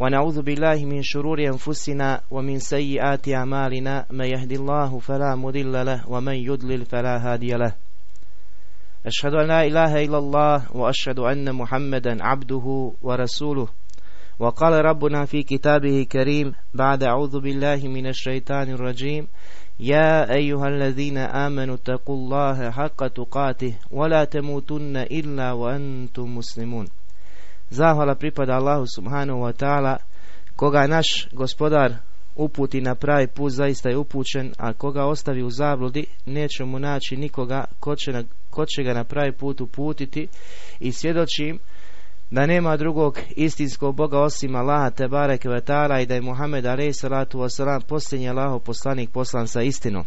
ونعوذ بالله من شرور أنفسنا ومن سيئات أعمالنا من يهد الله فلا مضل له ومن يضلل فلا هادي له. أشهد أن لا إله إلا الله وأشهد أن محمدا عبده ورسوله. وقال ربنا في كتابه كريم بعد أعوذ بالله من الشيطان الرجيم يا أيها الذين آمنوا اتقوا الله حق تقاته ولا تموتن إلا وأنتم مسلمون. Zahvala pripada Allahu subhanahu wa ta'ala koga naš gospodar uputi na pravi put zaista je upućen, a koga ostavi u zabludi neće mu naći nikoga ko će, ko će ga na pravi put uputiti i svjedočim da nema drugog istinskog Boga osim Allaha te bareke i da je Muhammed alejhi salatu wasalam posljednji Allahov poslanik poslan sa istinom.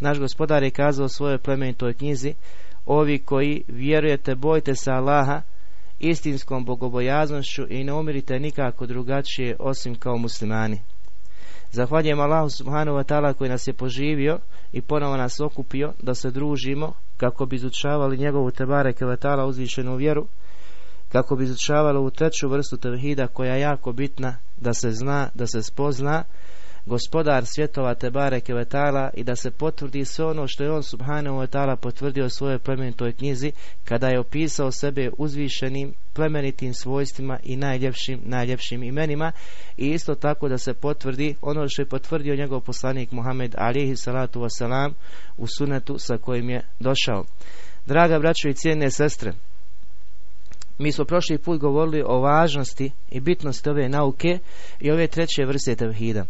Naš gospodar je kazao u svojoj plemenitoj knjizi Ovi koji vjerujete, bojte se Allaha istinskom bogobojaznošću i ne umirite nikako drugačije osim kao muslimani. Zahvaljujem Allahu subhanahu wa ta'ala koji nas je poživio i ponovo nas okupio da se družimo kako bi izučavali njegovu tebare kevetala uzvišenu vjeru kako bi izučavali ovu treću vrstu tevhida koja je jako bitna da se zna, da se spozna gospodar svjetova Tebare Kevetala i da se potvrdi sve ono što je on Subhanahu wa ta'ala potvrdio u svojoj plemenitoj knjizi kada je opisao sebe uzvišenim plemenitim svojstvima i najljepšim, najljepšim imenima i isto tako da se potvrdi ono što je potvrdio njegov poslanik Muhammed alihi salatu wasalam u sunetu sa kojim je došao. Draga braćo i cijene sestre, mi smo prošli put govorili o važnosti i bitnosti ove nauke i ove treće vrste tevhida.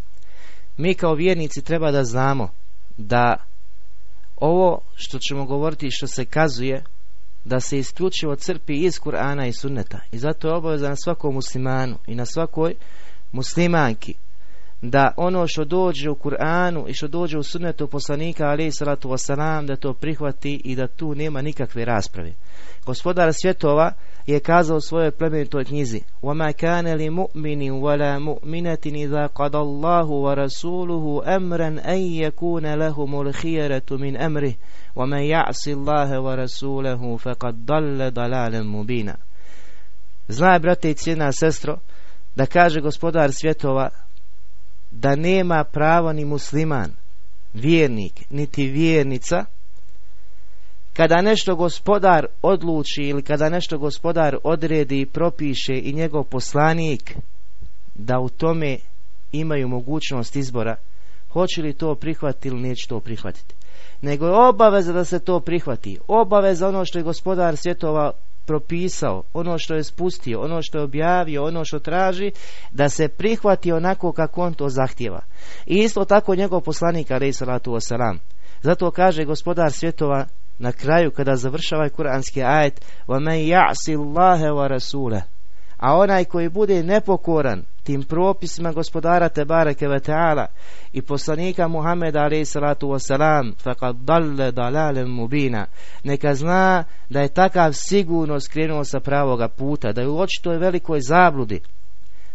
Mi kao vjernici treba da znamo da ovo što ćemo govoriti što se kazuje da se isključivo crpi iz Kur'ana i sunneta. I zato je obaveza na svakom muslimanu i na svakoj muslimanki da ono što dođe u Kur'anu i što dođe u sunnetu poslanika ali salatu wasalam da to prihvati i da tu nema nikakve rasprave. Gospodar svjetova je kazao u svojoj plemenitoj knjizi وَمَا كَانَ لِمُؤْمِنٍ وَلَا مُؤْمِنَةٍ إِذَا قَدَ اللَّهُ وَرَسُولُهُ أَمْرًا أَنْ يَكُونَ لَهُمُ الْخِيَرَةُ مِنْ أَمْرِهِ وَمَنْ يَعْصِ اللَّهَ وَرَسُولَهُ فَقَدْ ضَلَّ ضَلَالًا مُبِينًا Znaj, brate i cijena sestro, da kaže gospodar svjetova da nema pravo ni musliman, vjernik, niti vjernica, kada nešto gospodar odluči ili kada nešto gospodar odredi i propiše i njegov poslanik da u tome imaju mogućnost izbora hoće li to prihvatiti ili neće to prihvatiti. Nego je obaveza da se to prihvati. Obaveza ono što je gospodar svjetova propisao, ono što je spustio, ono što je objavio, ono što traži, da se prihvati onako kako on to zahtjeva. I isto tako njegov poslanik, alaih salatu wasalam. Zato kaže gospodar svjetova na kraju kada završava ovaj kuranski ajet وَمَنْ يَعْسِ اللَّهَ وَرَسُولَهُ a onaj koji bude nepokoran tim propisima gospodara Tebareke ve i poslanika Muhameda alaih salatu wasalam faqad dalle dalalem mubina. Neka zna da je takav sigurno skrenuo sa pravoga puta da je u očitoj velikoj zabludi.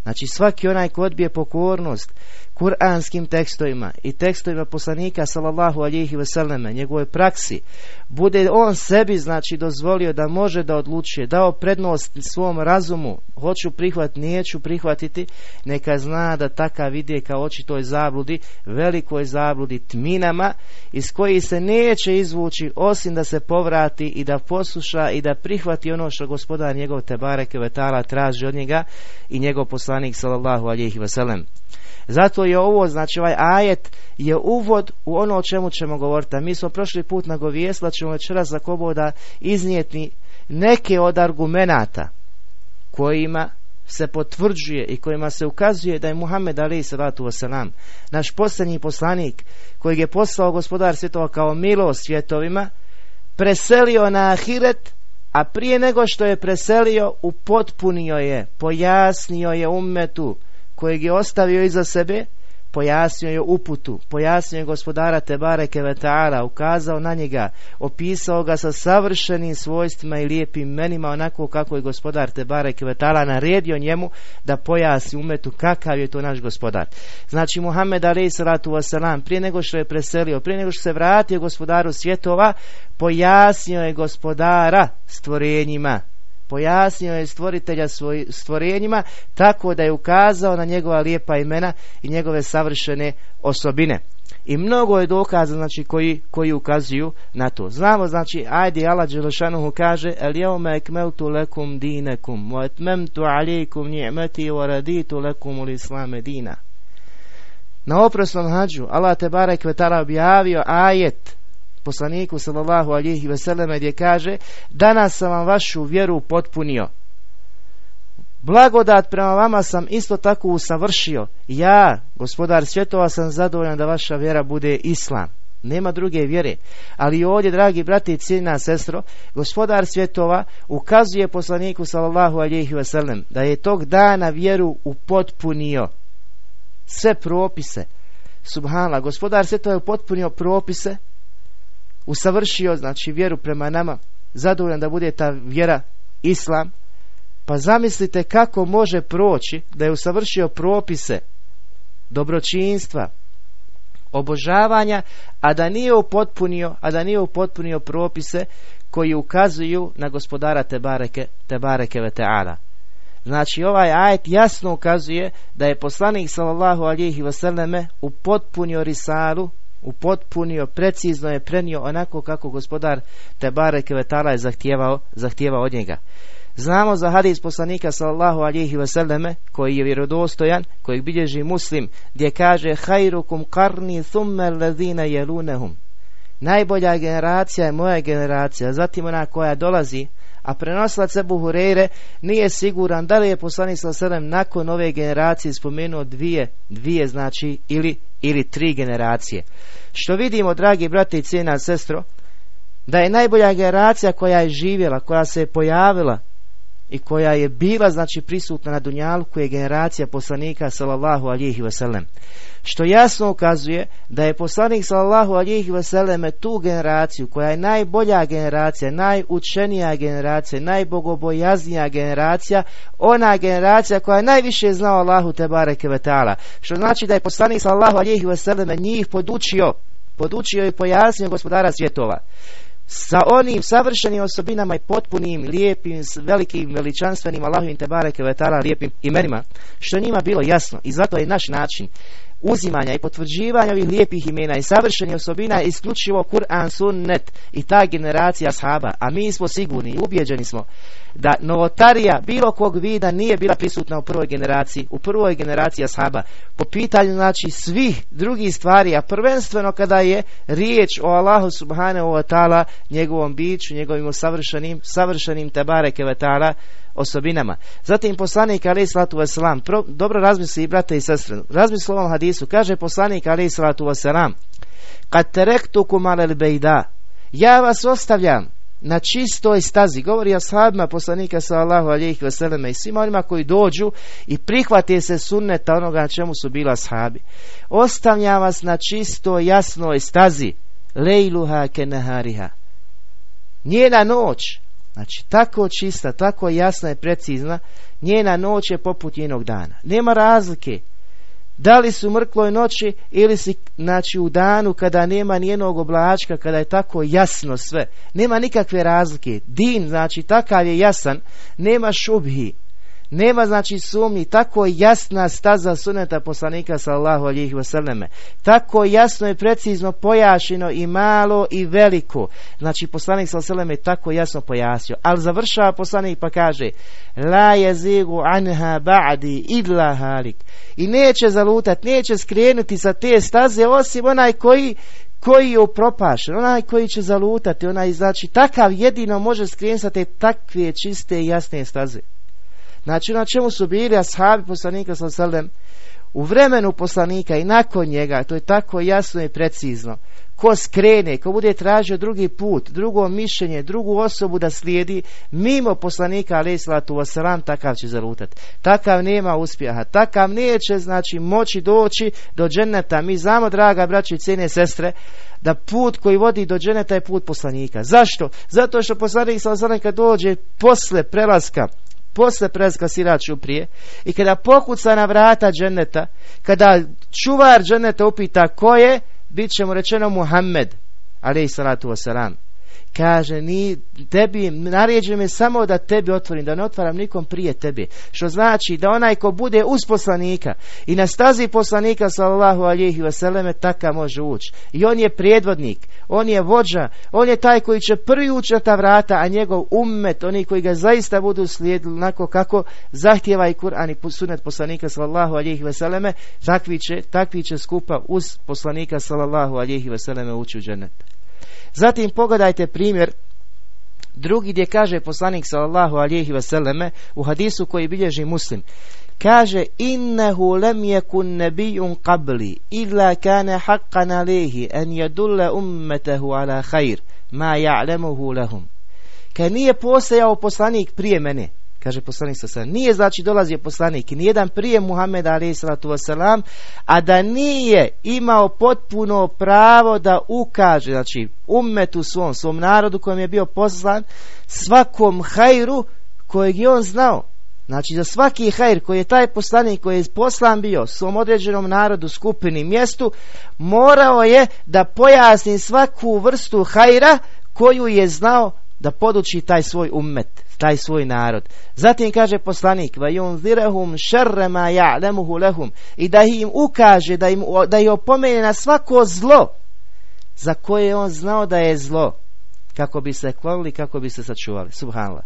Znači svaki onaj ko odbije pokornost kuranskim tekstovima i tekstovima poslanika sallallahu alihi vseleme, njegovoj praksi, bude on sebi znači dozvolio da može da odlučuje, dao prednost svom razumu, hoću prihvat, neću prihvatiti, neka zna da takav ide kao očitoj zabludi, velikoj zabludi tminama, iz koji se neće izvući osim da se povrati i da posluša i da prihvati ono što gospodar njegov Tebareke Vetala traži od njega i njegov poslanik sallallahu alihi vselem. Zato je ovo, znači ovaj ajet je uvod u ono o čemu ćemo govoriti. A mi smo prošli put nagovijestili da ćemo večeras za koboda iznijeti neke od argumenata kojima se potvrđuje i kojima se ukazuje da je Muhammed Ali salatu wasalam, naš posljednji poslanik kojeg je poslao gospodar svjetova kao milo svjetovima, preselio na Ahiret, a prije nego što je preselio, upotpunio je, pojasnio je ummetu kojeg je ostavio iza sebe, pojasnio je uputu, pojasnio je gospodara Tebare Kevetara, ukazao na njega, opisao ga sa savršenim svojstvima i lijepim menima, onako kako je gospodar Tebare Kevetara naredio njemu da pojasni umetu kakav je to naš gospodar. Znači Muhammed alaih salatu wasalam, prije nego što je preselio, prije nego što se vratio gospodaru svjetova, pojasnio je gospodara stvorenjima, pojasnio je stvoritelja svoj, stvorenjima tako da je ukazao na njegova lijepa imena i njegove savršene osobine. I mnogo je dokaza znači, koji, koji ukazuju na to. Znamo, znači, ajde Allah Đelešanuhu kaže El jevme ekmeltu lekum dinekum wa etmemtu alikum ni'meti wa raditu lekum ul islame dina. Na oprosnom hađu Allah te barek vetara objavio ajet poslaniku sallallahu alihi veseleme gdje kaže danas sam vam vašu vjeru potpunio blagodat prema vama sam isto tako usavršio ja gospodar svjetova sam zadovoljan da vaša vjera bude islam nema druge vjere. Ali ovdje, dragi brati i cijena sestro, gospodar svjetova ukazuje poslaniku sallallahu alihi wasallam da je tog dana vjeru upotpunio sve propise. Subhanallah, gospodar svjetova je upotpunio propise usavršio znači vjeru prema nama, zadovoljan da bude ta vjera islam, pa zamislite kako može proći da je usavršio propise dobročinstva, obožavanja, a da nije upotpunio, a da nije upotpunio propise koji ukazuju na gospodara Tebareke, Tebareke Veteala. Znači ovaj ajet jasno ukazuje da je poslanik sallallahu alihi wasallame upotpunio risalu upotpunio, precizno je prenio onako kako gospodar Tebare Kvetala je zahtijevao, zahtijevao od njega. Znamo za hadis poslanika sallallahu alihi wasallame koji je vjerodostojan, kojeg bilježi muslim, gdje kaže hajrukum karni thumme ladina jelunehum. Najbolja generacija je moja generacija, zatim ona koja dolazi, a prenoslac Ebu Hureyre nije siguran da li je poslanik sallallahu nakon ove generacije spomenuo dvije, dvije znači ili, ili tri generacije. Što vidimo, dragi brate i cijena sestro, da je najbolja generacija koja je živjela, koja se je pojavila i koja je bila znači prisutna na Dunjalku je generacija poslanika sallallahu alihi wasallam. Što jasno ukazuje da je poslanik sallallahu alihi wasallam tu generaciju koja je najbolja generacija, najučenija generacija, najbogobojaznija generacija, ona generacija koja je najviše znao Allahu te bareke Što znači da je poslanik sallallahu alihi wasallam njih podučio, podučio i pojasnio gospodara svjetova sa onim savršenim osobinama i potpunim, lijepim, velikim, veličanstvenim Allahovim tebareke vetara lijepim imenima, što njima bilo jasno. I zato je naš način uzimanja i potvrđivanja ovih lijepih imena i savršenih osobina isključivo Kur'an sunnet i ta generacija sahaba, a mi smo sigurni i ubjeđeni smo da novotarija bilo kog vida nije bila prisutna u prvoj generaciji, u prvoj generaciji ashaba, po pitanju znači svih drugih stvari, a prvenstveno kada je riječ o Allahu subhanahu wa ta'ala, njegovom biću, njegovim savršenim, savršenim tebareke wa ta'ala osobinama. Zatim poslanik alaih salatu wasalam, dobro razmisli brate i sestre, razmisli ovom hadisu, kaže poslanik alaih salatu wasalam, kad terektukum alel bejda, ja vas ostavljam na čistoj stazi. Govori ashabima poslanika sallahu alijih veseleme i svima onima koji dođu i prihvate se sunneta onoga na čemu su bila ashabi. Ostavlja vas na čistoj jasnoj stazi. Lejluha kenehariha. Njena noć, znači tako čista, tako jasna i precizna, njena noć je poput njenog dana. Nema razlike da li su mrkloj noći ili si znači u danu kada nema nijednog oblačka, kada je tako jasno sve. Nema nikakve razlike. Din znači takav je jasan, nema šubhi. Nema znači sumnji, tako jasna staza suneta poslanika sallahu alijih vseleme. Tako jasno i precizno pojašeno i malo i veliko. Znači poslanik sallahu je tako jasno pojasnio. Ali završava poslanik pa kaže La jezigu anha ba'di idla halik. I neće zalutat, neće skrenuti sa te staze osim onaj koji koji je upropašen, onaj koji će zalutati, onaj znači takav jedino može skrenuti sa te takve čiste i jasne staze. Znači na čemu su bili ashabi poslanika sallam u vremenu poslanika i nakon njega, to je tako jasno i precizno. Ko skrene, ko bude tražio drugi put, drugo mišljenje, drugu osobu da slijedi, mimo poslanika alaih salatu wasalam, takav će zalutati. Takav nema uspjeha, takav neće znači moći doći do dženeta. Mi znamo, draga braći i cijene sestre, da put koji vodi do dženeta je put poslanika. Zašto? Zato što poslanik sallallahu kad dođe posle prelaska posle preska siraču prije i kada pokuca na vrata dženeta, kada čuvar dženeta upita ko je, bit će mu rečeno Muhammed, alaih salatu wasalam. Kaže ni tebi naređujem je samo da tebi otvorim da ne otvaram nikom prije tebe što znači da onaj ko bude uz poslanika i na stazi poslanika sallallahu alihi vseleme taka može ući. I on je prijedvodnik on je vođa on je taj koji će prvi ući ta vrata a njegov ummet oni koji ga zaista budu slijedili onako kako zahtjeva i Kur'an i sunet poslanika sallallahu alihi vseleme takvi će, takvi će skupa uz poslanika sallallahu alihi vseleme ući u džennet Zatim pogledajte primjer drugi gdje kaže poslanik sallallahu alihi vseleme u hadisu koji bilježi muslim. Kaže innehu lem yakun nabiyun qabli illa kana haqqan alayhi an yadulla ummatahu ala khair ma ya'lamuhu lahum. Kad nije postojao poslanik prije mene kaže poslanik sa nije znači dolazio poslanik nijedan prije Muhameda alaih wasalam, a da nije imao potpuno pravo da ukaže znači ummetu svom, svom narodu kojem je bio poslan svakom hajru kojeg je on znao. Znači za svaki hajr koji je taj poslanik koji je poslan bio svom određenom narodu, skupini, mjestu, morao je da pojasni svaku vrstu hajra koju je znao da poduči taj svoj ummet taj svoj narod. Zatim kaže poslanik va yunzirahum sharra ma ya'lamuhu lahum i da im ukaže da im da ih opomene na svako zlo za koje je on znao da je zlo kako bi se klonili, kako bi se sačuvali. Subhanallah.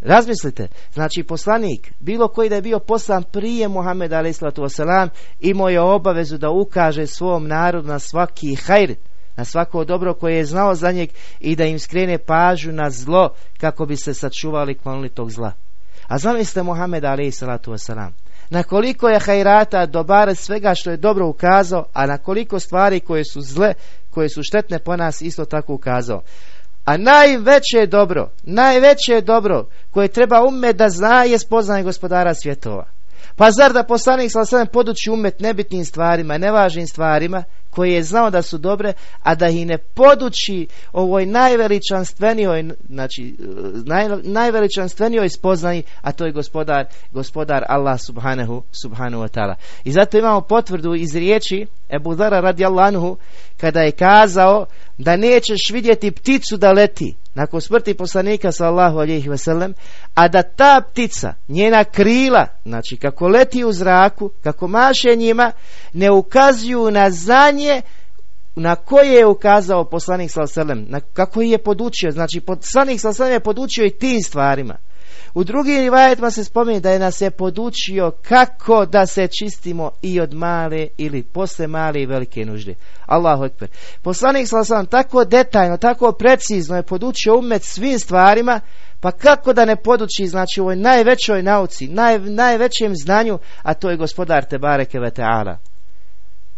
Razmislite, znači poslanik, bilo koji da je bio poslan prije Muhammeda imao je obavezu da ukaže svom narodu na svaki hajr, na svako dobro koje je znao za njeg i da im skrene pažu na zlo kako bi se sačuvali klonili tog zla. A zamislite Muhammed alaih salatu wasalam. Na koliko je hajrata dobara svega što je dobro ukazao, a na koliko stvari koje su zle, koje su štetne po nas isto tako ukazao. A najveće dobro, najveće dobro koje treba umet da zna je spoznanje gospodara svjetova. Pa zar da poslanik sa poduči umet nebitnim stvarima, nevažnim stvarima, koje je znao da su dobre, a da ih ne poduči ovoj najveličanstvenijoj, znači naj, najveličanstvenijoj spoznaji, a to je gospodar, gospodar Allah subhanahu, subhanahu wa ta'ala. I zato imamo potvrdu iz riječi Ebu Zara radijallahu kada je kazao da nećeš vidjeti pticu da leti nakon smrti poslanika sallahu alihi wasallam, a da ta ptica, njena krila, znači kako leti u zraku, kako maše njima, ne ukazuju na znanje na koje je ukazao poslanik sallallahu kako je podučio, znači poslanik sallallahu je podučio i tim stvarima. U drugim rivajetima se spominje da je nas je podučio kako da se čistimo i od male ili posle male i velike nužde. Allahu ekber. Poslanik sallallahu tako detaljno, tako precizno je podučio umet svim stvarima, pa kako da ne poduči, znači u ovoj najvećoj nauci, naj, najvećem znanju, a to je gospodar Tebareke Veteala.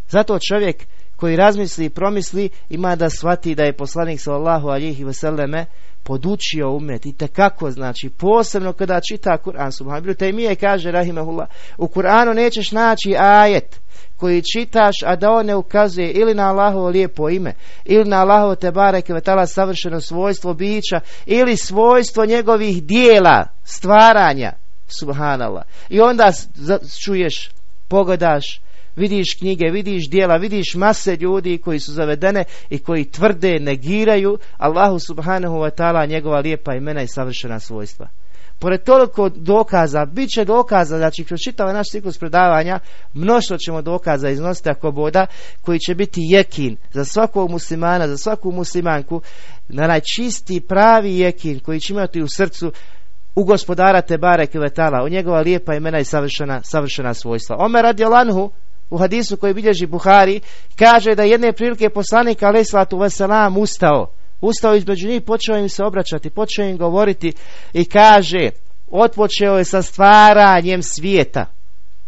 Zato čovjek koji razmisli i promisli ima da shvati da je poslanik sallallahu alihi vseleme podučio umet i tekako znači posebno kada čita Kur'an. Subhanahu mi je kaže rahimehullah u Kur'anu nećeš naći ajet koji čitaš a da on ne ukazuje ili na Allahovo lijepo ime ili na Allahovo te bareke savršeno svojstvo bića ili svojstvo njegovih dijela stvaranja. Subhanallah. I onda čuješ pogledaš vidiš knjige, vidiš dijela, vidiš mase ljudi koji su zavedene i koji tvrde, negiraju Allahu subhanahu wa ta'ala njegova lijepa imena i savršena svojstva. Pored toliko dokaza, bit će dokaza, znači kroz čitava naš ciklus predavanja, mnoštvo ćemo dokaza iznositi ako boda, koji će biti jekin za svakog muslimana, za svaku muslimanku, na najčisti pravi jekin koji će imati u srcu u gospodara Tebare Kvetala, u njegova lijepa imena i savršena, savršena svojstva. Omer radi u hadisu koji bilježi Buhari, kaže da jedne prilike poslanik alaih salatu wasalam ustao. Ustao između njih, počeo im se obraćati, počeo im govoriti i kaže, otpočeo je sa stvaranjem svijeta.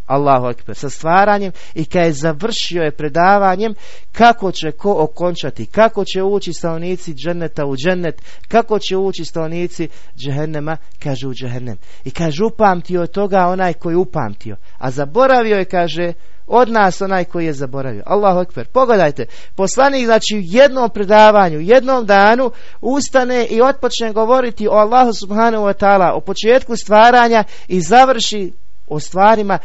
Allahu akbar, sa stvaranjem i kad je završio je predavanjem kako će ko okončati, kako će ući stanovnici dženeta u džennet, kako će ući stanovnici džehennema, kaže u džehennem. I kaže upamtio od toga onaj koji upamtio, a zaboravio je, kaže, od nas onaj koji je zaboravio. Allahu ekber. Pogledajte, poslanik znači u jednom predavanju, jednom danu ustane i otpočne govoriti o Allahu subhanahu wa ta'ala, o početku stvaranja i završi o stvarima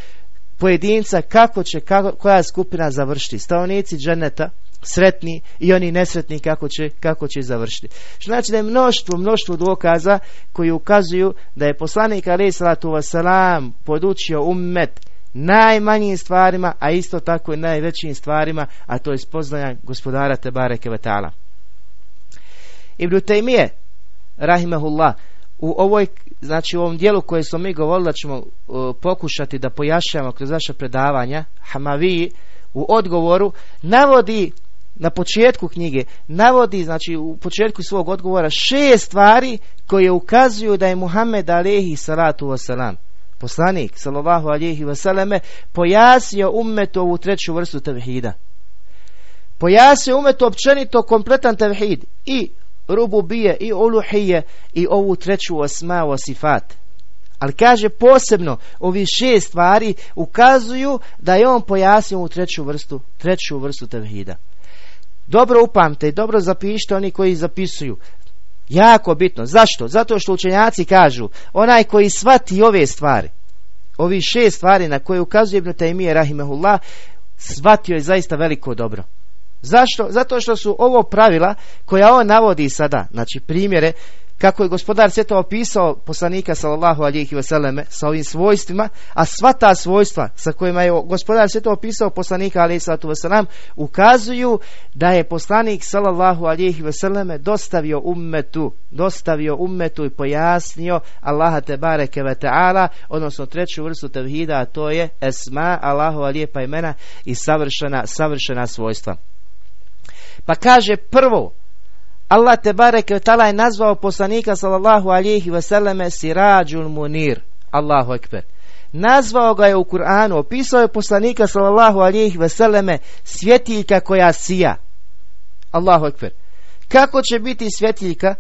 pojedinca kako će kako, koja skupina završiti. Stavnici dženeta sretni i oni nesretni kako će, kako će završiti. Znači da je mnoštvo, mnoštvo dokaza koji ukazuju da je poslanik alaih salatu wasalam podučio ummet najmanjim stvarima, a isto tako i najvećim stvarima, a to je spoznaja gospodara Tebare Kevetala. Ibn Taymiye, rahimahullah, u ovoj, znači u ovom dijelu koje smo mi govorili da ćemo pokušati da pojašnjamo kroz naša predavanja, Hamavi u odgovoru navodi na početku knjige navodi, znači u početku svog odgovora šest stvari koje ukazuju da je Muhammed alaihi salatu wasalam poslanik sallallahu alaihi wasalame pojasnio ummetu ovu treću vrstu tevhida. Pojasnio ummetu općenito kompletan tevhid i rububije i uluhije i ovu treću osma o sifat. Ali kaže posebno ovi šest stvari ukazuju da je on pojasnio ovu treću vrstu, treću vrstu tevhida. Dobro upamte i dobro zapišite oni koji zapisuju. Jako bitno. Zašto? Zato što učenjaci kažu, onaj koji svati ove stvari, ovi šest stvari na koje ukazuje Ibn Taymije Rahimehullah, shvatio je zaista veliko dobro. Zašto? Zato što su ovo pravila koja on navodi sada, znači primjere kako je gospodar sve to opisao poslanika sallallahu alihi vseleme sa ovim svojstvima, a sva ta svojstva sa kojima je gospodar sve to opisao poslanika alihi sallatu vselam ukazuju da je poslanik sallallahu alihi vseleme dostavio ummetu, dostavio ummetu i pojasnio Allaha te bareke ta'ala, odnosno treću vrstu tevhida, a to je esma, Allahova lijepa imena i savršena, savršena svojstva. Pa kaže prvo, Allah te bareke tala je nazvao poslanika sallallahu alihi wasallame sirađul munir. Allahu ekber. Nazvao ga je u Kur'anu, opisao je poslanika sallallahu alihi wasallame svjetiljka koja sija. Allahu ekber. Kako će biti svjetiljka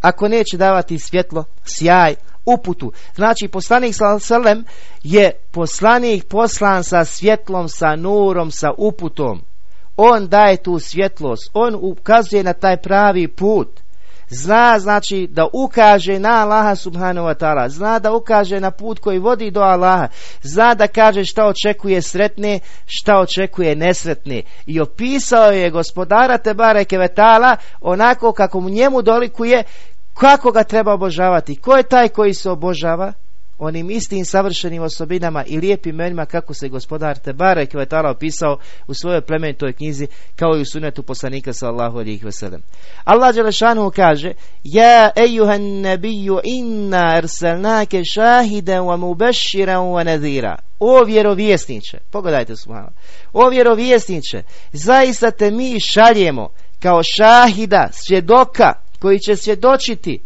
ako neće davati svjetlo, sjaj, uputu. Znači poslanik sallallahu je poslanik poslan sa svjetlom, sa nurom, sa uputom. On daje tu svjetlost, on ukazuje na taj pravi put. Zna znači da ukaže na Allaha subhanahu wa ta'ala, zna da ukaže na put koji vodi do Allaha, zna da kaže šta očekuje sretne, šta očekuje nesretne. I opisao je gospodara Tebare Kevetala onako kako mu njemu dolikuje, kako ga treba obožavati. Ko je taj koji se obožava? Onim istim savršenim osobinama i lijepim imenima kako se gospodar Tebare Kvetala opisao u svojoj plemenitoj knjizi kao i u sunetu poslanika sallahu alijih veselem. Allah Đelešanu kaže Ja ejuhan nebiju inna erselnake šahide wa mubešira wa nadhira. O vjerovjesniče, pogledajte subhano, o vjerovjesniče, zaista te mi šaljemo kao šahida, svjedoka koji će svjedočiti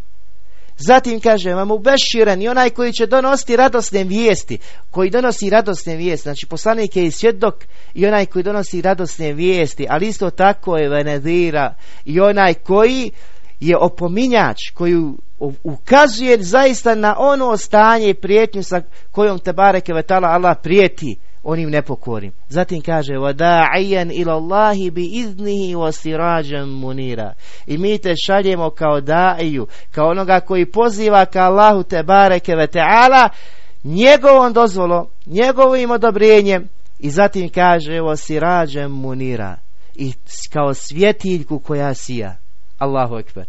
Zatim kaže vam ubeširan i onaj koji će donositi radosne vijesti, koji donosi radosne vijesti, znači poslanik je i svjedok i onaj koji donosi radosne vijesti, ali isto tako je venedira i onaj koji je opominjač, koji ukazuje zaista na ono stanje i prijetnju sa kojom te bareke vetala Allah prijeti onim nepokorim. Zatim kaže وَدَاعِيًا ila Allahi bi iznihi wa munira. I mi te šaljemo kao daiju, kao onoga koji poziva ka Allahu te bareke ve ta'ala, njegovom dozvolom, njegovim odobrenjem i zatim kaže wa munira i kao svjetiljku koja sija. Allahu ekber.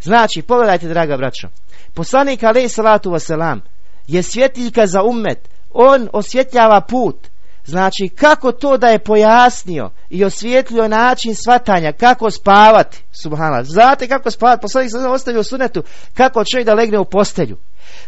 Znači, pogledajte draga braćo, poslanik alaih salatu wasalam je svjetiljka za ummet, on osvjetljava put. Znači, kako to da je pojasnio i osvijetlio način svatanja, kako spavati, subhanallah. Znate kako spavati, poslanik sam ostavio sunetu, kako čovjek da legne u postelju.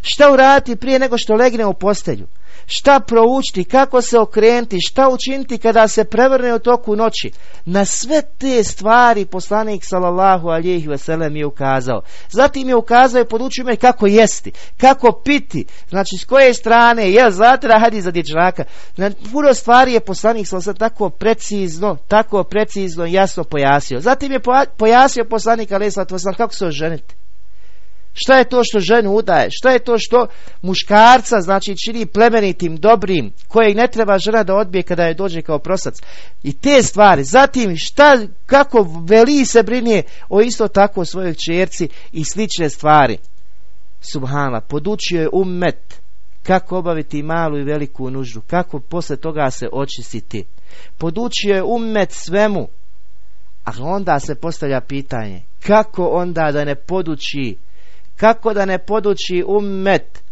Šta uraditi prije nego što legne u postelju? Šta proučiti, kako se okrenuti, šta učiniti kada se prevrne u toku noći. Na sve te stvari poslanik sallallahu alihi veselem je ukazao. Zatim je ukazao i podučio me kako jesti, kako piti, znači s koje strane, je zatra hadi za dječaka. Na puno stvari je poslanik sallallahu tako precizno, tako precizno jasno pojasnio. Zatim je pojasnio poslanik sallallahu kako se oženiti. Šta je to što ženu udaje? Šta je to što muškarca znači čini plemenitim, dobrim, kojeg ne treba žena da odbije kada je dođe kao prosac? I te stvari. Zatim šta, kako veli se brinje o isto tako svojoj čerci i slične stvari. Subhana, podučio je ummet kako obaviti malu i veliku nuždu, kako posle toga se očistiti. Podučio je ummet svemu, A onda se postavlja pitanje, kako onda da ne poduči, kako da ne poduči umet,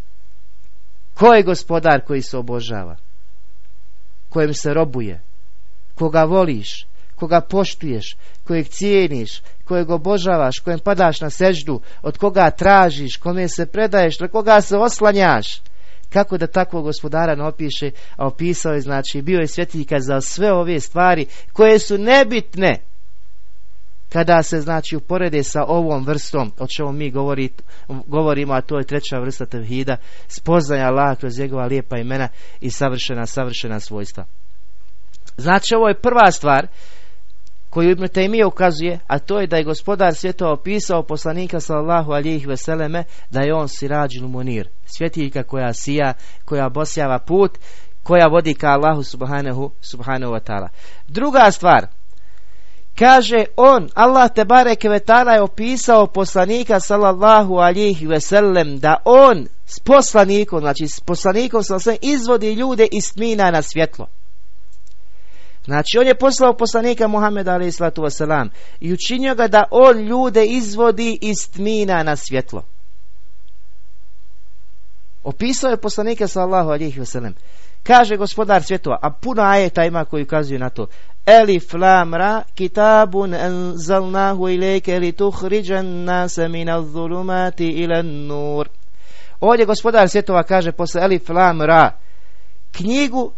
ko je gospodar koji se obožava, kojem se robuje, koga voliš, koga poštuješ, kojeg cijeniš, kojeg obožavaš, kojem padaš na seždu, od koga tražiš, kome se predaješ, na koga se oslanjaš. Kako da takvog gospodara ne opiše, a opisao je, znači, bio je svjetiljka za sve ove stvari koje su nebitne, kada se znači uporede sa ovom vrstom o čemu mi govori, govorimo, a to je treća vrsta tevhida, spoznanja Allah kroz njegova lijepa imena i savršena, savršena svojstva. Znači ovo je prva stvar koju Ibn Taymiye ukazuje, a to je da je gospodar svjetova opisao poslanika sallallahu alijih veseleme, da je on sirađin munir, svjetiljka koja sija, koja bosjava put, koja vodi ka Allahu subhanahu, subhanahu wa ta'ala. Druga stvar, kaže on, Allah te bareke vetala je opisao poslanika sallallahu alijih veselem, da on s poslanikom, znači s poslanikom sallallahu izvodi ljude iz tmina na svjetlo. Znači on je poslao poslanika Muhammeda a.s. i učinio ga da on ljude izvodi iz tmina na svjetlo. Opisao je poslanika sallahu alihi wasallam. Kaže gospodar svjetova, a puno ajeta ima koji ukazuju na to. Elif lam ra kitabun anzalnahu ilike li tuhriđan nasa min zulumati ila nur. Ovdje gospodar svjetova kaže posle Elif lam ra knjigu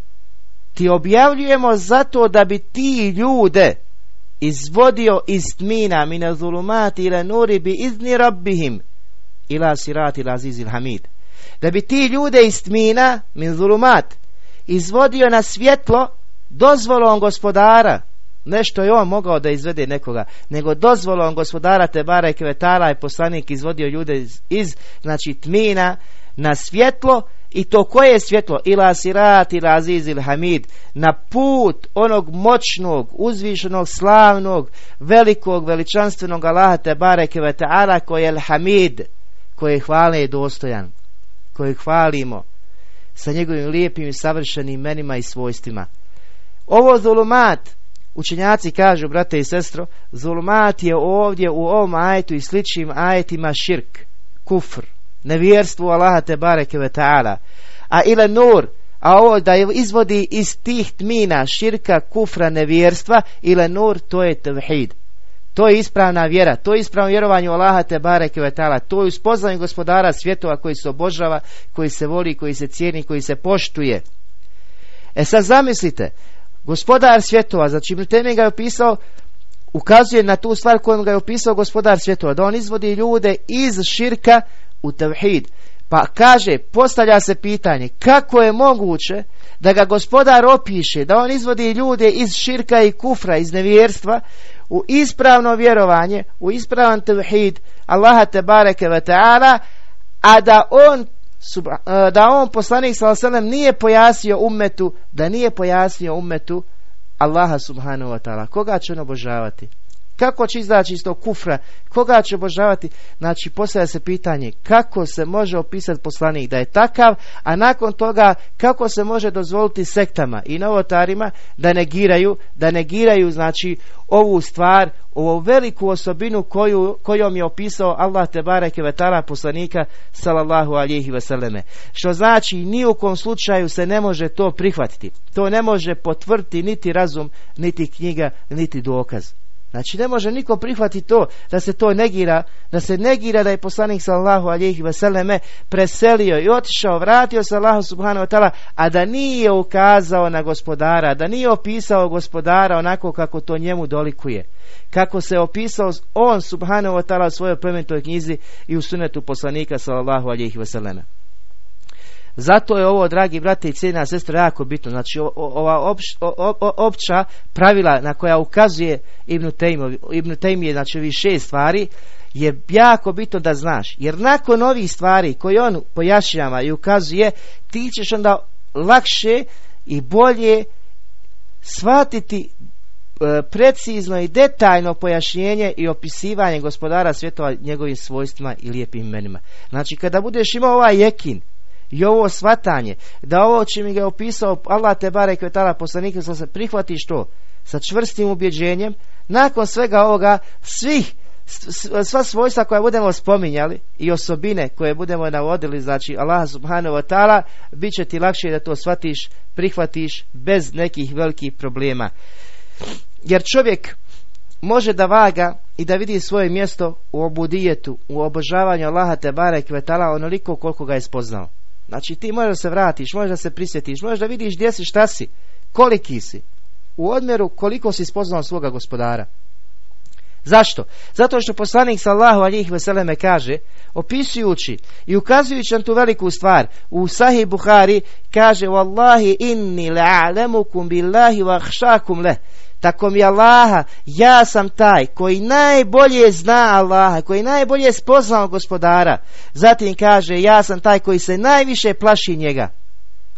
ti objavljujemo zato da bi ti ljude izvodio iz tmina mina zulumati ila nuri bi izni rabbihim ila sirati lazizil hamid. Da bi ti ljude iz tmina min zulumat izvodio na svjetlo dozvolom gospodara nešto je on mogao da izvede nekoga, nego dozvolom gospodara Tebara i Kvetala je poslanik izvodio ljude iz, iz znači tmina na svjetlo i to koje je svjetlo? Ila sirat ila aziz il hamid. Na put onog moćnog, uzvišenog, slavnog, velikog, veličanstvenog Allaha te bareke ve ta'ala koji je hamid, koji hvale i dostojan, koji hvalimo sa njegovim lijepim i savršenim imenima i svojstvima. Ovo zulumat, učenjaci kažu, brate i sestro, zulumat je ovdje u ovom ajetu i sličnim ajetima širk, kufr, nevjerstvu Allaha te bareke ve ta'ala. A ile nur, a ovo da je izvodi iz tih tmina širka, kufra, nevjerstva, ile nur, to je tevhid. To je ispravna vjera, to je ispravno vjerovanje u Allaha te bareke ve ta'ala, to je uspoznanje gospodara svjetova koji se obožava, koji se voli, koji se cijeni, koji se poštuje. E sad zamislite, gospodar svjetova, znači Ibn ga je opisao ukazuje na tu stvar kojom ga je opisao gospodar svjetova, da on izvodi ljude iz širka u tevhid. Pa kaže, postavlja se pitanje, kako je moguće da ga gospodar opiše, da on izvodi ljude iz širka i kufra, iz nevjerstva, u ispravno vjerovanje, u ispravan tevhid, Allaha te bareke ve ta'ala, a da on da on poslanik sallallahu nije pojasnio ummetu, da nije pojasnio ummetu Allaha subhanahu wa ta'ala. Koga će on obožavati? Kako će izaći iz tog kufra? Koga će obožavati? Znači, postavlja se pitanje kako se može opisati poslanik da je takav, a nakon toga kako se može dozvoliti sektama i novotarima da negiraju, da negiraju znači ovu stvar, ovu veliku osobinu koju, kojom je opisao Allah te bareke vetara poslanika sallallahu alihi vseleme. Što znači ni u kom slučaju se ne može to prihvatiti. To ne može potvrditi niti razum, niti knjiga, niti dokaz. Znači ne može niko prihvatiti to da se to negira, da se negira da je poslanik sallahu alihi vseleme preselio i otišao, vratio se Allahu subhanahu wa ta'ala, a da nije ukazao na gospodara, da nije opisao gospodara onako kako to njemu dolikuje. Kako se opisao on subhanahu wa ta'ala u svojoj plemenitoj knjizi i u sunetu poslanika sallahu alihi vseleme. Zato je ovo, dragi brate i cijena sestra, jako bitno. Znači, ova opća pravila na koja ukazuje Ibn Ibn znači ovih šest stvari, je jako bitno da znaš. Jer nakon ovih stvari koje on pojašnjava i ukazuje, ti ćeš onda lakše i bolje shvatiti e, precizno i detaljno pojašnjenje i opisivanje gospodara svjetova njegovim svojstvima i lijepim imenima. Znači kada budeš imao ovaj jekin i ovo svatanje, da ovo mi ga opisao Allah te bare kvetala poslanika, sam se prihvatiš to sa čvrstim ubjeđenjem, nakon svega ovoga, svih sva svojstva koja budemo spominjali i osobine koje budemo navodili, znači Allah subhanahu wa ta'ala, bit će ti lakše da to shvatiš, prihvatiš bez nekih velikih problema. Jer čovjek može da vaga i da vidi svoje mjesto u obudijetu, u obožavanju Allaha te bare kvetala onoliko koliko ga je spoznao. Znači ti možeš da se vratiš, možeš da se prisjetiš, možeš da vidiš gdje si, šta si, koliki si. U odmjeru koliko si spoznao svoga gospodara. Zašto? Zato što poslanik sallahu alijih veseleme kaže, opisujući i ukazujući na tu veliku stvar, u Sahih Buhari kaže, Wallahi inni la'alemukum billahi wa leh. Tako mi Allaha, ja sam taj koji najbolje zna Allaha, koji najbolje spoznao gospodara. Zatim kaže, ja sam taj koji se najviše plaši njega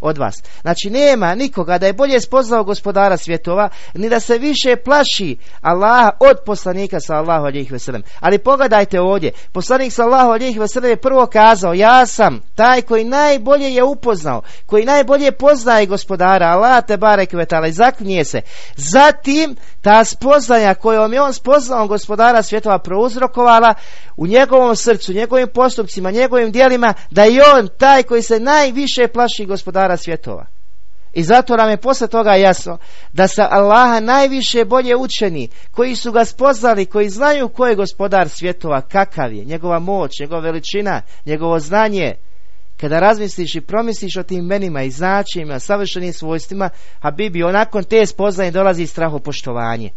od vas. Znači nema nikoga da je bolje spoznao gospodara svjetova, ni da se više plaši Allaha od poslanika sa Allahu alijih veselem. Ali pogledajte ovdje, poslanik sa Allahu alijih veselem je prvo kazao, ja sam taj koji najbolje je upoznao, koji najbolje poznaje gospodara, Allah te barek vetala i zaklinje se. Zatim ta spoznaja kojom je on spoznao gospodara svjetova prouzrokovala u njegovom srcu, njegovim postupcima, njegovim dijelima, da je on taj koji se najviše plaši gospodara svjetova. I zato nam je posle toga jasno da se Allaha najviše bolje učeni, koji su ga spoznali, koji znaju ko je gospodar svjetova, kakav je, njegova moć, njegova veličina, njegovo znanje. Kada razmisliš i promisliš o tim imenima i značajima, savršenim svojstvima, Habibi, onakon te spoznaje dolazi strahopoštovanje.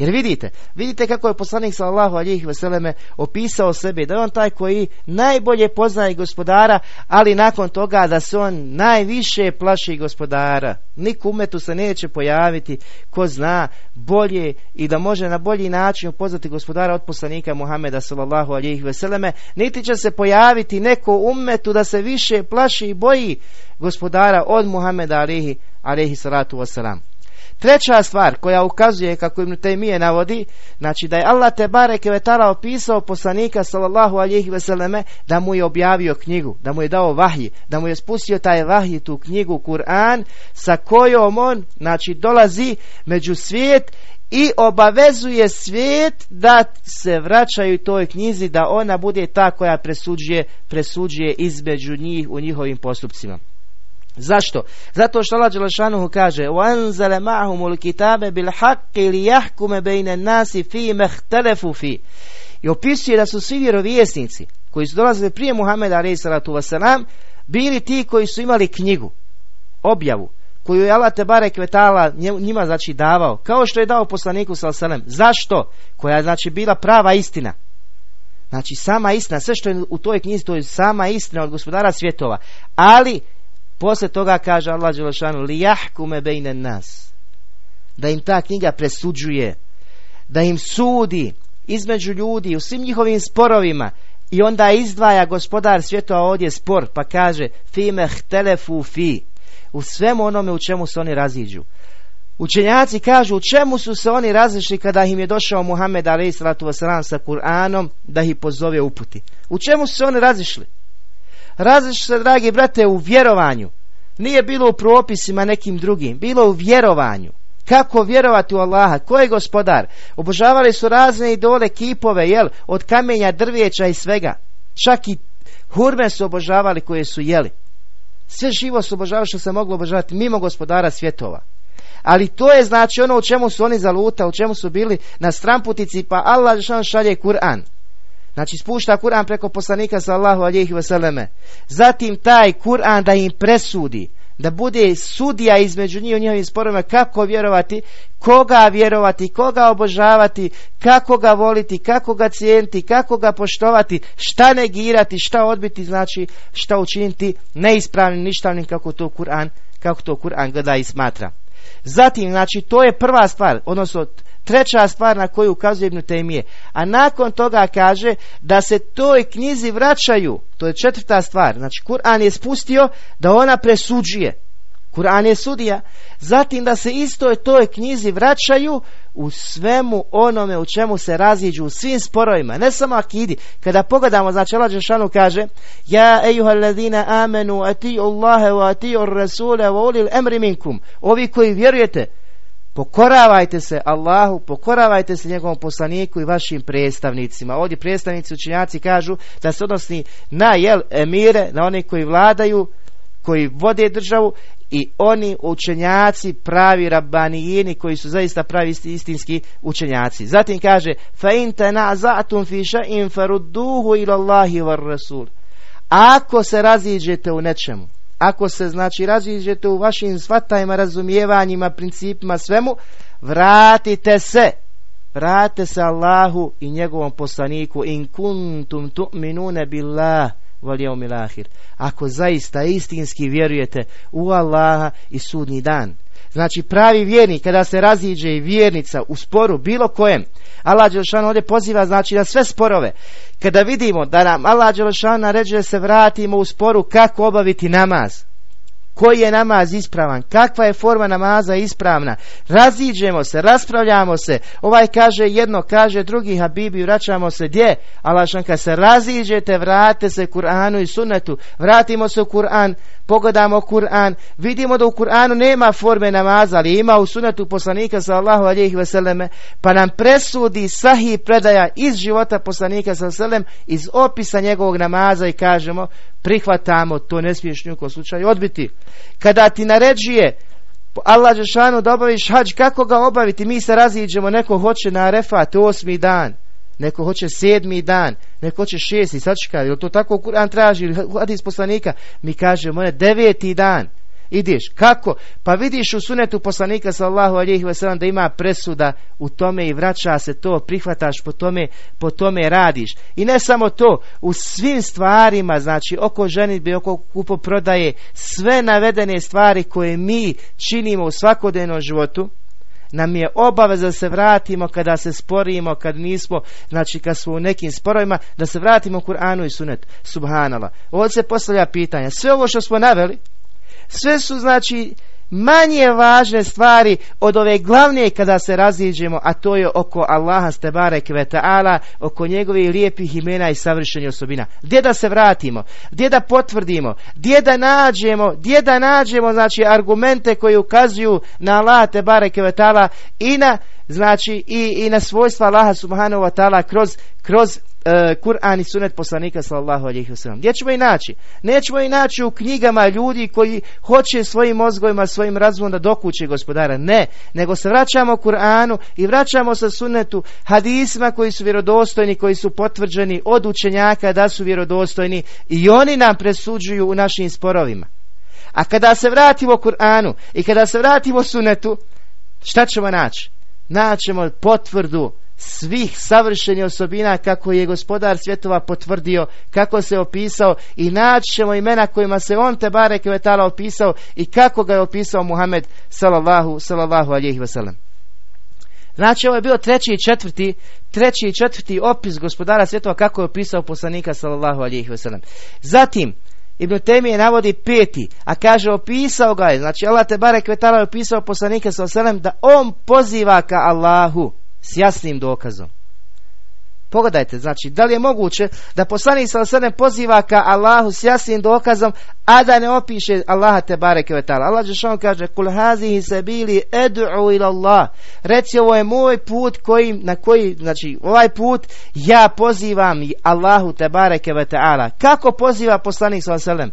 Jer vidite, vidite kako je poslanik sallallahu alijih veseleme opisao sebe, da je on taj koji najbolje poznaje gospodara, ali nakon toga da se on najviše plaši gospodara. Nik umetu se neće pojaviti ko zna bolje i da može na bolji način upoznati gospodara od poslanika Muhameda sallallahu alijih veseleme, niti će se pojaviti neko umetu da se više plaši i boji gospodara od Muhameda alihi, alihi salatu wasalam. Treća stvar koja ukazuje kako Ibn Taymije navodi, znači da je Allah te bareke opisao poslanika sallallahu alejhi ve selleme da mu je objavio knjigu, da mu je dao vahji, da mu je spustio taj vahji tu knjigu Kur'an sa kojom on znači dolazi među svijet i obavezuje svijet da se vraćaju toj knjizi da ona bude ta koja presuđuje presuđuje između njih u njihovim postupcima. Zašto? Zato što Allah Đelešanuhu kaže وَأَنْزَلَ مَعْهُمُ الْكِتَابَ بِالْحَقِّ لِيَحْكُمَ بَيْنَ النَّاسِ فِي مَهْتَلَفُ فِي I opisuje da su svi vjerovjesnici koji su dolazili prije Muhammeda a.s. bili ti koji su imali knjigu, objavu, koju je Allah Tebare Kvetala njima znači davao, kao što je dao poslaniku s.a.v. Zašto? Koja je znači bila prava istina. Znači sama istina, sve što je u toj knjizi, to je sama istina od gospodara svjetova. Ali poslije toga kaže Allah Đelešanu li jahkume bejne nas. Da im ta knjiga presuđuje. Da im sudi između ljudi u svim njihovim sporovima. I onda izdvaja gospodar svjetova ovdje spor pa kaže fime htelefu fi. U svemu onome u čemu se oni raziđu. Učenjaci kažu u čemu su se oni razišli kada im je došao Muhammed a.s. sa Kur'anom da ih pozove uputi. U čemu su se oni razišli? Različite dragi brate, u vjerovanju. Nije bilo u propisima nekim drugim, bilo u vjerovanju. Kako vjerovati u Allaha? Ko je gospodar? Obožavali su razne idole, kipove, jel? Od kamenja, drvijeća i svega. Čak i hurme su obožavali koje su jeli. Sve živo su obožavali što se moglo obožavati mimo gospodara svjetova. Ali to je znači ono u čemu su oni zalutali, u čemu su bili na stramputici, pa Allah šalje Kur'an. Znači spušta Kur'an preko poslanika sallahu alihi vseleme. Zatim taj Kur'an da im presudi, da bude sudija između njih u njihovim sporovima kako vjerovati, koga vjerovati, koga obožavati, kako ga voliti, kako ga cijeniti, kako ga poštovati, šta negirati, šta odbiti, znači šta učiniti neispravnim, ništavnim kako to Kur'an kako to Kur'an gleda i smatra. Zatim, znači, to je prva stvar, odnosno treća stvar na koju ukazuje Ibn Taymije. A nakon toga kaže da se toj knjizi vraćaju, to je četvrta stvar. Znači, Kur'an je spustio da ona presuđuje. Kur'an je sudija. Zatim da se istoj toj knjizi vraćaju u svemu onome u čemu se raziđu u svim sporovima, ne samo akidi. Kada pogledamo, znači Allah Žešanu kaže Ja ejuha ladina amenu atiju Allahe wa atiju Rasule ulil emri minkum. Ovi koji vjerujete, Pokoravajte se Allahu, pokoravajte se njegovom poslaniku i vašim predstavnicima. Ovdje predstavnici učenjaci kažu da se odnosi na jel emire, na one koji vladaju, koji vode državu i oni učenjaci pravi rabbanijini koji su zaista pravi istinski učenjaci. Zatim kaže fa in fi Allahi war rasul. Ako se raziđete u nečemu, ako se znači raziđete u vašim svatajima, razumijevanjima, principima, svemu, vratite se. Vratite se Allahu i njegovom poslaniku in kuntum tu'minune billah wal Ako zaista istinski vjerujete u Allaha i sudnji dan. Znači pravi vjernik kada se raziđe i vjernica u sporu bilo kojem, Allah Đelšan ovdje poziva znači na sve sporove. Kada vidimo da nam Allah Đelšan naređuje se vratimo u sporu kako obaviti namaz, koji je namaz ispravan, kakva je forma namaza ispravna. Raziđemo se, raspravljamo se. Ovaj kaže jedno, kaže drugi Habibi, vraćamo se gdje? Allah kad se raziđete, vrate se Kur'anu i Sunnetu. Vratimo se u Kur'an, pogledamo Kur'an, vidimo da u Kur'anu nema forme namaza, ali ima u sunetu poslanika sallahu alijih veseleme, pa nam presudi sahih predaja iz života poslanika sallallahu iz opisa njegovog namaza i kažemo, prihvatamo, to ne smiješ u slučaju odbiti. Kada ti naređuje Allah Žešanu da obaviš hađ, kako ga obaviti? Mi se raziđemo, neko hoće na Arefat osmi dan, neko hoće sedmi dan, neko hoće šesti, sačka, jel to tako Kur'an traži, hadis poslanika? Mi kažemo, je deveti dan, ideš, kako? Pa vidiš u sunetu poslanika sallahu alijih wasallam da ima presuda u tome i vraća se to, prihvataš po tome, po tome radiš. I ne samo to, u svim stvarima, znači oko ženitbe, oko kupoprodaje, sve navedene stvari koje mi činimo u svakodnevnom životu, nam je obaveza da se vratimo kada se sporimo, kad nismo, znači kad smo u nekim sporovima, da se vratimo Kur'anu i Sunet. Subhanala. Ovdje se postavlja pitanja. Sve ovo što smo naveli, sve su znači manje važne stvari od ove glavne kada se raziđemo, a to je oko Allaha stebare kveta'ala, oko njegovih lijepih imena i savršenih osobina. Gdje da se vratimo? Gdje da potvrdimo? Gdje da nađemo? Gdje da nađemo znači argumente koji ukazuju na Allaha tebare kveta'ala i na znači i, i na svojstva Allaha subhanahu wa ta'ala kroz, kroz e, Kur'an i sunet poslanika sallallahu alejhi ve Gdje ćemo i naći? Nećemo i naći u knjigama ljudi koji hoće svojim mozgovima, svojim razumom da dokuće gospodara. Ne, nego se vraćamo Kur'anu i vraćamo se sunetu hadisma koji su vjerodostojni, koji su potvrđeni od učenjaka da su vjerodostojni i oni nam presuđuju u našim sporovima. A kada se vratimo Kur'anu i kada se vratimo sunetu, šta ćemo naći? Naćemo potvrdu svih savršenih osobina kako je gospodar svjetova potvrdio, kako se opisao i naći ćemo imena kojima se on te bare kvetala opisao i kako ga je opisao Muhammed sallallahu, sallallahu alihi wasallam. Znači ovo je bio treći i četvrti, treći i četvrti opis gospodara svjetova kako je opisao poslanika sallallahu alihi wasallam. Zatim, Ibn Temije navodi peti, a kaže opisao ga je, znači Allah te bare kvetala je opisao poslanika sallallahu da on poziva ka Allahu s jasnim dokazom. Pogledajte, znači, da li je moguće da poslanik sa ne poziva ka Allahu s jasnim dokazom, a da ne opiše Allaha te bareke ve ta'ala. Allah Žešan kaže, kul hazihi se bili ed'u ila Allah. Reci, ovo je moj put koji, na koji, znači, ovaj put ja pozivam Allahu te bareke ve ta'ala. Kako poziva poslanik sa selem?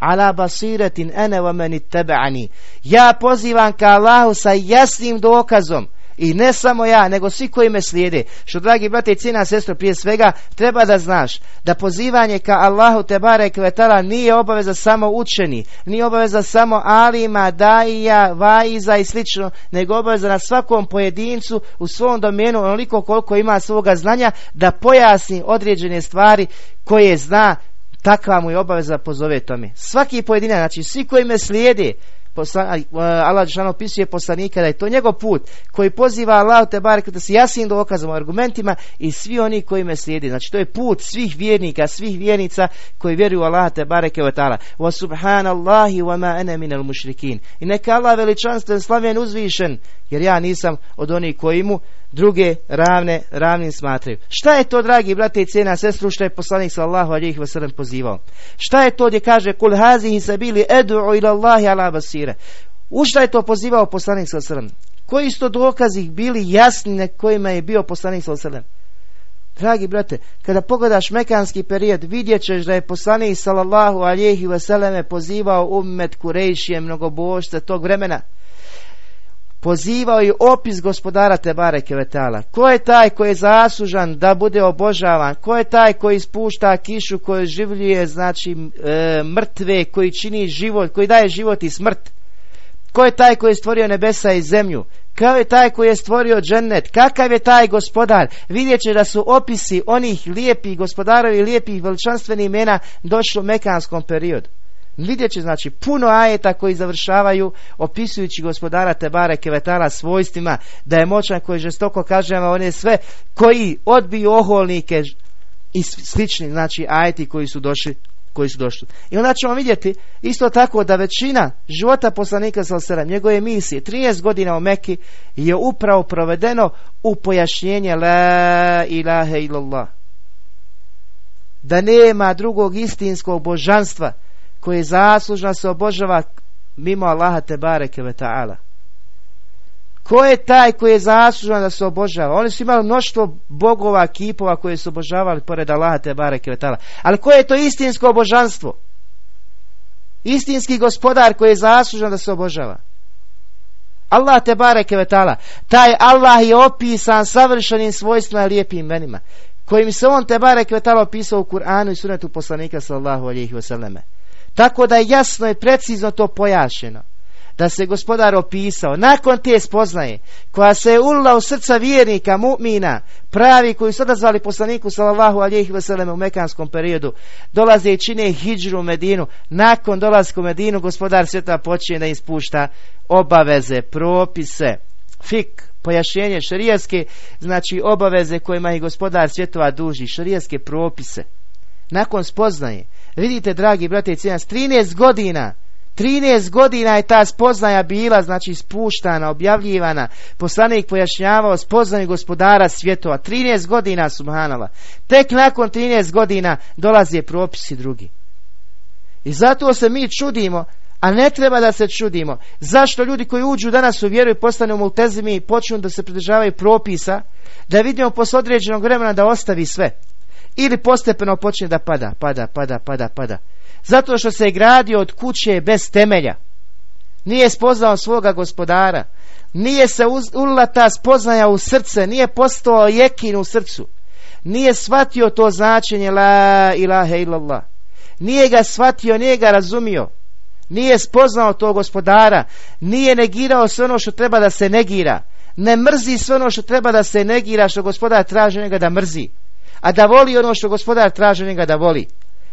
ala basiretin ene wa meni tebe'ani. Ja pozivam ka Allahu sa jasnim dokazom. I ne samo ja, nego svi koji me slijede. Što, dragi brate i cijena sestro, prije svega, treba da znaš da pozivanje ka Allahu te bare kvetala nije obaveza samo učeni, nije obaveza samo alima, daija, vaiza i slično, nego obaveza na svakom pojedincu u svom domenu onoliko koliko ima svoga znanja da pojasni određene stvari koje zna takva mu je obaveza pozove tome. Svaki pojedinac, znači svi koji me slijede, Allah Žešan opisuje poslanika da je to njegov put koji poziva Allah te barek da se jasnim dokazom, argumentima i svi oni koji me slijedi. Znači to je put svih vjernika, svih vjernica koji vjeruju Allah te bareke ve taala. Wa subhanallahi wa ma ana minal mušrikin. I neka Allah veličanstven slavljen uzvišen jer ja nisam od onih koji mu druge ravne ravnim smatraju. Šta je to, dragi brate i cijena sestru, što je poslanik sallahu alijih wasallam pozivao? Šta je to gdje kaže, kul hazihi sabili edu'u ila Allahi ala basire? U šta je to pozivao poslanik sallallahu Koji su to dokazi bili jasni na kojima je bio poslanik sallallahu Dragi brate, kada pogledaš mekanski period, vidjet ćeš da je poslanik sallallahu alijehi vseleme pozivao ummet Kurejšije mnogobožce tog vremena. Pozivao i opis gospodara Tebare Kevetala. Ko je taj koji je zaslužan da bude obožavan? Ko je taj koji spušta kišu, koji življuje znači e, mrtve, koji čini život, koji daje život i smrt? Ko je taj koji je stvorio nebesa i zemlju? Kao je taj koji je stvorio džennet? Kakav je taj gospodar? Vidjet će da su opisi onih lijepih gospodarovi, lijepih veličanstvenih imena došli u mekanskom periodu. Vidjet će znači puno ajeta koji završavaju opisujući gospodara Tebare Kevetala svojstvima da je moćan koji žestoko kažemo on je sve koji odbiju oholnike i slični znači ajeti koji su došli koji su došli. I onda ćemo vidjeti isto tako da većina života poslanika sa njegove misije, 13 godina u Meki je upravo provedeno u pojašnjenje la ilaha illallah. Da nema drugog istinskog božanstva koje zaslužno se obožava mimo Allaha te bareke ve ta'ala. Ko je taj koji je zaslužan da se obožava? Oni su imali mnoštvo bogova, kipova koje su obožavali pored Allaha te bareke vetala. Ali koje je to istinsko božanstvo? Istinski gospodar koji je zaslužan da se obožava. Allah te bareke vetala. Taj Allah je opisan savršenim svojstvima i lijepim imenima. Kojim se on te bareke vetala opisao u Kur'anu i sunetu poslanika sallallahu alihi wasallame. Tako da je jasno i precizno to pojašeno da se gospodar opisao nakon te spoznaje koja se je ulila u srca vjernika, mu'mina, pravi koji su odazvali poslaniku sallallahu alihi vseleme u mekanskom periodu, dolaze i čine hijđru u Medinu. Nakon dolaska u Medinu gospodar svijeta počinje da ispušta obaveze, propise, fik, pojašnjenje šarijaske, znači obaveze kojima i gospodar svjetova duži, šarijaske propise. Nakon spoznaje, vidite dragi brate i cijenac, 13 godina 13 godina je ta spoznaja bila, znači spuštana, objavljivana. Poslanik pojašnjavao spoznaju gospodara svjetova. 13 godina, subhanala. Tek nakon 13 godina dolaze propisi drugi. I zato se mi čudimo, a ne treba da se čudimo. Zašto ljudi koji uđu danas u vjeru i postanu multezimi i počnu da se pridržavaju propisa, da vidimo posle određenog vremena da ostavi sve. Ili postepeno počne da pada, pada, pada, pada, pada. Zato što se je gradio od kuće bez temelja. Nije spoznao svoga gospodara. Nije se ulila ta spoznaja u srce. Nije postao jekin u srcu. Nije shvatio to značenje la ilaha illallah. Nije ga shvatio, nije ga razumio. Nije spoznao to gospodara. Nije negirao sve ono što treba da se negira. Ne mrzi sve ono što treba da se negira, što gospodar traži njega da mrzi. A da voli ono što gospodar traži njega da voli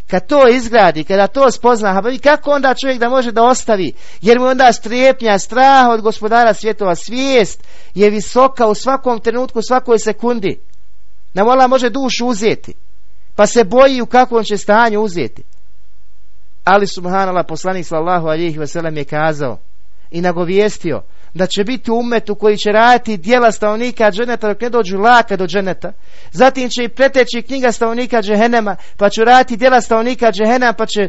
kad to izgradi, kada to spozna, pa kako onda čovjek da može da ostavi? Jer mu onda strepnja, strah od gospodara svjetova, svijest je visoka u svakom trenutku, svakoj sekundi. Nam Allah može dušu uzeti, pa se boji u kakvom će stanju uzeti. Ali subhanallah poslanik sallahu alihi wasallam je kazao i nagovijestio da će biti umetu koji će raditi dijela stanovnika dženeta dok ne dođu laka do dženeta. Zatim će i preteći knjiga stanovnika džehenema, pa će raditi dijela stanovnika džehennema, pa će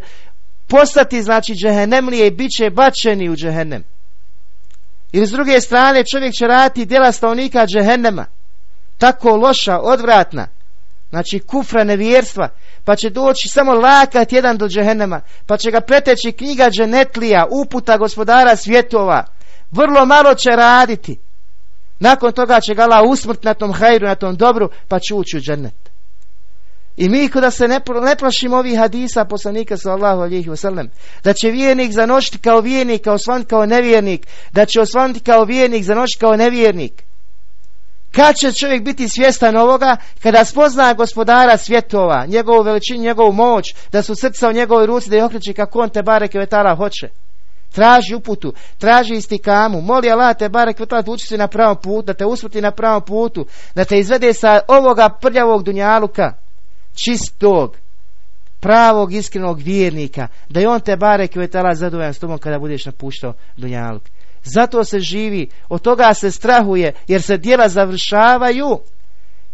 postati znači džehennemlije i bit će bačeni u džehennem. Ili s druge strane čovjek će raditi dijela stanovnika džehennema, tako loša, odvratna, znači kufra nevjerstva, pa će doći samo lakat jedan do džehennema, pa će ga preteći knjiga dženetlija, uputa gospodara svjetova, vrlo malo će raditi. Nakon toga će ga Allah usmrt na tom hajru, na tom dobru, pa će ući u džennet. I mi kada se ne, ne plašimo ovih hadisa poslanika sallahu alihi wasallam, da će vjernik zanošiti kao vjernik, kao osvaniti kao nevjernik, da će osvaniti kao vjernik, zanošiti kao nevjernik. Kad će čovjek biti svjestan ovoga? Kada spozna gospodara svjetova, njegovu veličinu, njegovu moć, da su srca u njegovoj ruci, da je okreće kako on te bareke vetala hoće. Traži uputu, traži istikamu, moli Allah te barek da uči se na pravom putu, da te usmrti na pravom putu, da te izvede sa ovoga prljavog dunjaluka, čistog, pravog iskrenog vjernika, da je on te barek vetala zadovoljan s tobom kada budeš napuštao dunjaluk. Zato se živi, od toga se strahuje, jer se dijela završavaju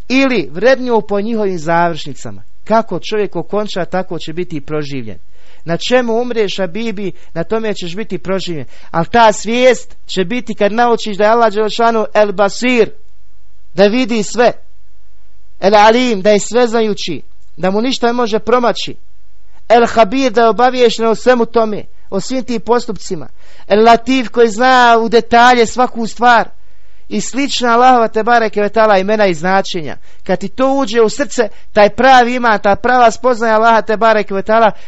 ili vrednju po njihovim završnicama. Kako čovjek okonča, tako će biti i proživljen. Na čemu umriješ, a bibi, na tome ćeš biti proživljen. Ali ta svijest će biti kad naučiš da je Allah Đelšanu el basir, da vidi sve. El alim, da je sveznajući, da mu ništa ne može promaći. El habir, da je obaviješten o svemu tome, o svim tim postupcima. El latif koji zna u detalje svaku stvar i slična Allahova te bareke imena i značenja. Kad ti to uđe u srce, taj pravi ima, ta prava spoznaja Allaha te bareke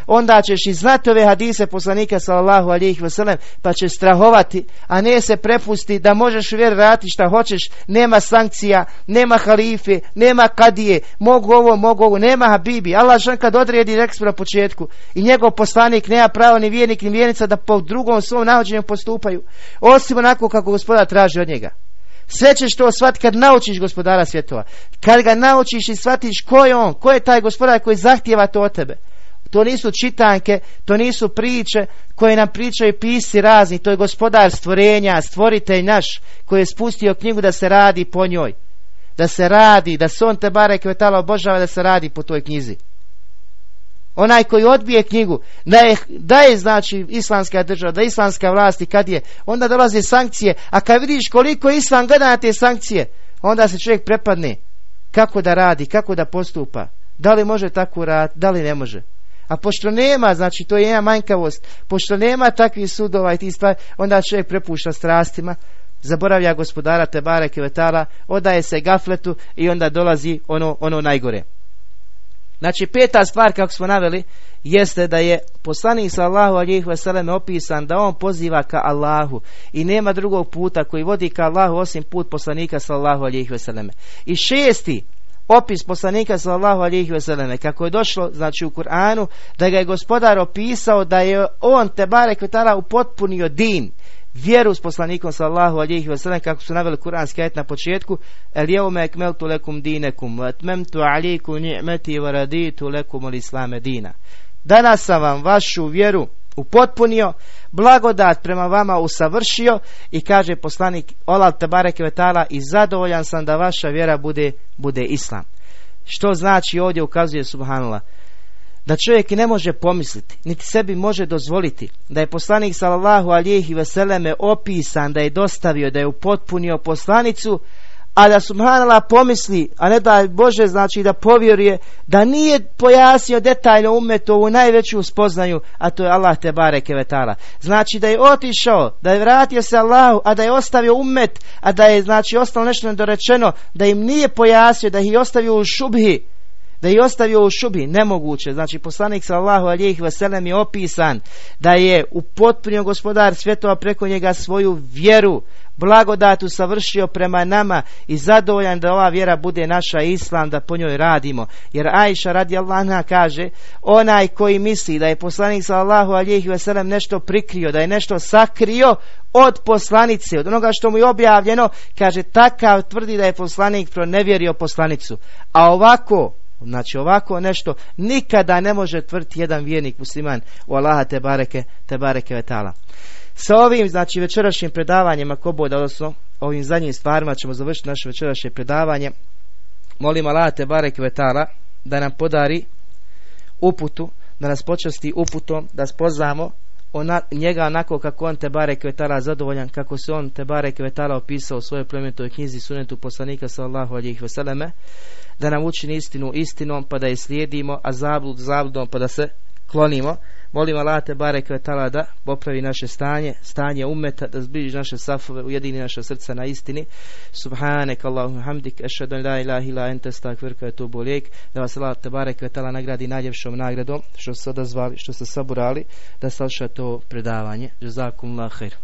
onda ćeš i znati ove hadise poslanika sallallahu alihi wasallam, pa ćeš strahovati, a ne se prepusti da možeš raditi šta hoćeš, nema sankcija, nema halife, nema kadije, mogu ovo, mogu ovo, nema habibi. Allah žan kad odredi rekli na početku i njegov poslanik nema pravo ni vjernik ni vjernica da po drugom svom nahođenju postupaju, osim onako kako gospoda traži od njega. Sve ćeš to shvatiti kad naučiš gospodara svjetova. Kad ga naučiš i shvatiš ko je on, ko je taj gospodar koji zahtjeva to od tebe. To nisu čitanke, to nisu priče koje nam pričaju pisi razni. To je gospodar stvorenja, stvoritelj naš koji je spustio knjigu da se radi po njoj. Da se radi, da se on te bare kvetala obožava da se radi po toj knjizi. Onaj koji odbije knjigu, da je, da je znači islamska država, da je islamska vlast i kad je, onda dolaze sankcije, a kad vidiš koliko islam gleda na te sankcije, onda se čovjek prepadne. Kako da radi, kako da postupa, da li može tako raditi, da li ne može. A pošto nema, znači to je jedna manjkavost, pošto nema takvih sudova i tih stvari, onda čovjek prepušta strastima, zaboravlja gospodara Tebare Kevetala, odaje se gafletu i onda dolazi ono, ono najgore. Znači peta stvar kako smo naveli jeste da je poslanik sallahu alijih veseleme opisan da on poziva ka Allahu i nema drugog puta koji vodi ka Allahu osim put poslanika sallahu alijih veseleme. I šesti opis poslanika sallahu alijih veseleme kako je došlo znači u Kur'anu da ga je gospodar opisao da je on te bare u upotpunio din vjeru s poslanikom sallahu alijih wasallam kako su naveli kuranski ajet na početku el jevme ekmeltu lekum dinekum atmemtu aliku ni'meti wa raditu lekum islame dina. Danas sam vam vašu vjeru upotpunio blagodat prema vama usavršio i kaže poslanik Olal Tabarek Vetala i zadovoljan sam da vaša vjera bude, bude islam. Što znači ovdje ukazuje subhanallah da čovjek ne može pomisliti, niti sebi može dozvoliti da je poslanik sallallahu alihi veseleme opisan, da je dostavio, da je upotpunio poslanicu, a da subhanallah pomisli, a ne da Bože znači da povjeruje, da nije pojasnio detaljno umetu ovu najveću spoznaju, a to je Allah te bareke vetala. Znači da je otišao, da je vratio se Allahu, a da je ostavio umet, a da je znači ostalo nešto nedorečeno, da im nije pojasnio, da ih je ostavio u šubhi, da je ostavio u šubi, nemoguće. Znači poslanik sallahu alijih veselem je opisan da je upotpunio gospodar svjetova preko njega svoju vjeru, blagodatu savršio prema nama i zadovoljan da ova vjera bude naša islam, da po njoj radimo. Jer Ajša radi kaže, onaj koji misli da je poslanik sallahu alijih veselem nešto prikrio, da je nešto sakrio od poslanice, od onoga što mu je objavljeno, kaže takav tvrdi da je poslanik pronevjerio poslanicu. A ovako, Znači ovako nešto nikada ne može tvrditi jedan vjernik musliman u Allaha te bareke, te bareke vetala. Sa ovim, znači večerašnjim predavanjem, ako bude, odnosno ovim zadnjim stvarima ćemo završiti naše večerašnje predavanje. Molim Allaha te bareke vetala da nam podari uputu, da nas počasti uputom, da spoznamo ona, njega onako kako on te bare kvetala zadovoljan, kako se on te bare kvetala opisao u svojoj plemenitoj knjizi sunetu poslanika sallahu alijih veseleme, da nam učini istinu istinom pa da je slijedimo, a zablud zabludom pa da se klonimo. Molim Allah te barek tala da popravi naše stanje, stanje umeta, da zbliži naše safove, ujedini naše srca na istini. Subhanek Allahum hamdik, ešadu la ilaha ila ente je tu bolijek, da vas Allah te barek tala nagradi najljepšom nagradom, što ste odazvali, što ste saburali, da slušate to predavanje. Jazakum la khair.